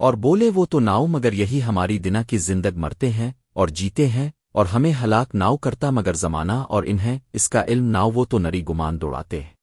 اور بولے وہ تو ناؤ مگر یہی ہماری دنا کی زندگ مرتے ہیں اور جیتے ہیں اور ہمیں ہلاک ناؤ کرتا مگر زمانہ اور انہیں اس کا علم ناؤ وہ تو نری گمان دوڑاتے ہیں۔